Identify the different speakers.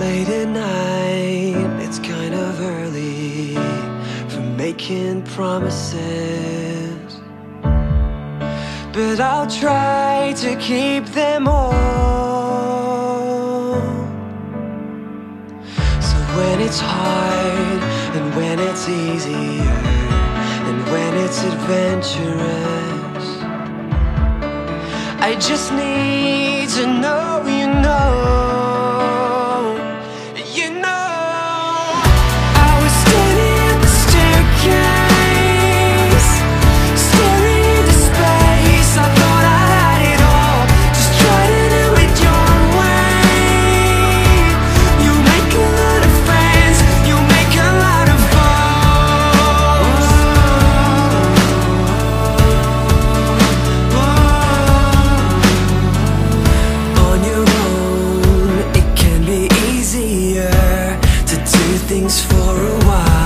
Speaker 1: Late at night, it's kind of early for making promises. But I'll try to keep them all. So when it's hard and when it's easier and when it's adventurous, I just need to know. things for a while.